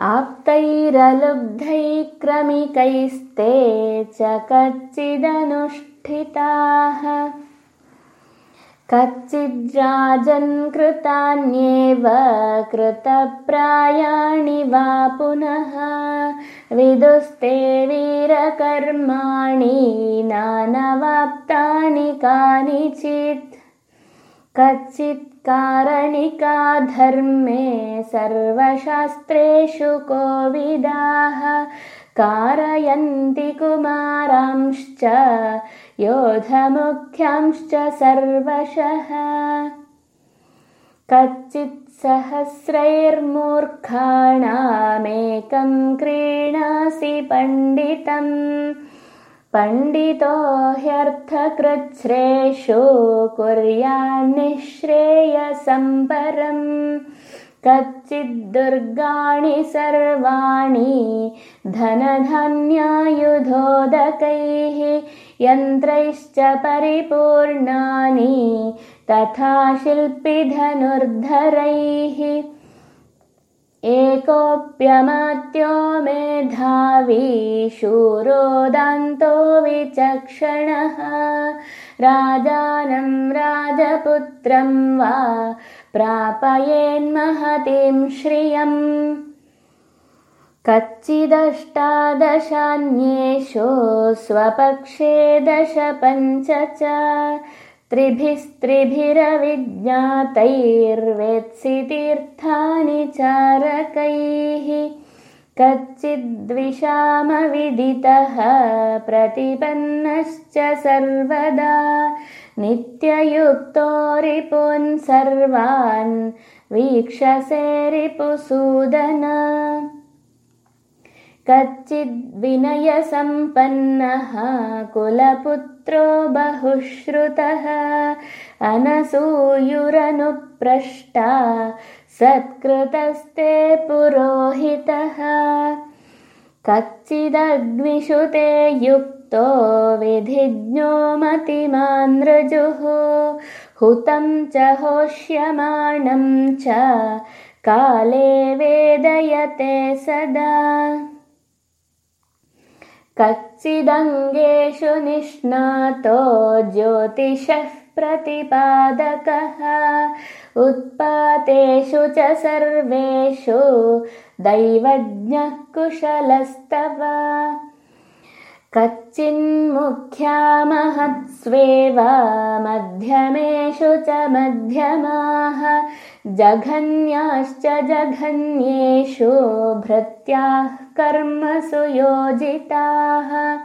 आप्तैरलुब्धैक्रमिकैस्ते च कच्चिदनुष्ठिताः। कच्चिद्राजन्कृतान्येव कृतप्रायाणि वा पुनः। विदुस्ते वीरकर्माणि नानवाप्तानि कानिचित् कच्चित् कारणिका धर्मे सर्वशास्त्रेषु कोविदाः कारयन्ति कुमारांश्च योधमुख्यांश्च सर्वशः। कच्चित्सहस्रैर्मूर्खाणामेकं क्रीणासि पण्डितम् पण्डितो ह्यर्थकृच्छ्रेषु कुर्यान्निःश्रेयसं परम् कच्चिद्दुर्गाणि सर्वाणि धनधान्यायुधोदकैः यन्त्रैश्च परिपूर्णानि तथा शिल्पिधनुर्धरैः एकोऽप्यमात्यो मेधावी शूरोदान्तो विचक्षणः। राजानं राजपुत्रं वा प्रापयेन्महतीं श्रियम्। कच्चिदष्टादशान्येषु स्वपक्षे दश पञ्च च त्रिभिस्त्रिभिरविज्ञातैर्वेत्सि तीर्थानि चारकैः कच्चिद्विषामविदितः प्रतिपन्नश्च सर्वदा नित्ययुक्तो रिपुन् सर्वान् वीक्षसे रिपुसूदन कच्चिद्विनयसम्पन्नः कुलपुत्रो बहुश्रुतः अनसूयुरनुप्रष्टा सत्कृतस्ते पुरोहितः। कच्चिदग्निषु ते युक्तो विधिज्ञो मतिमानृजुः हुतं च होष्यमाणं च काले वेदयते सदा कच्चिदङ्गेषु निष्णातो ज्योतिषः प्रतिपादकः। उत्पातेषु च सर्वेषु दैवज्ञः कुशलस्तव कच्चिन्मुख्यामहत्स्वेव मध्यमेषु च मध्यमाः जघन्याश्च जघन्येषु भृत्याः कर्मसु योजिताः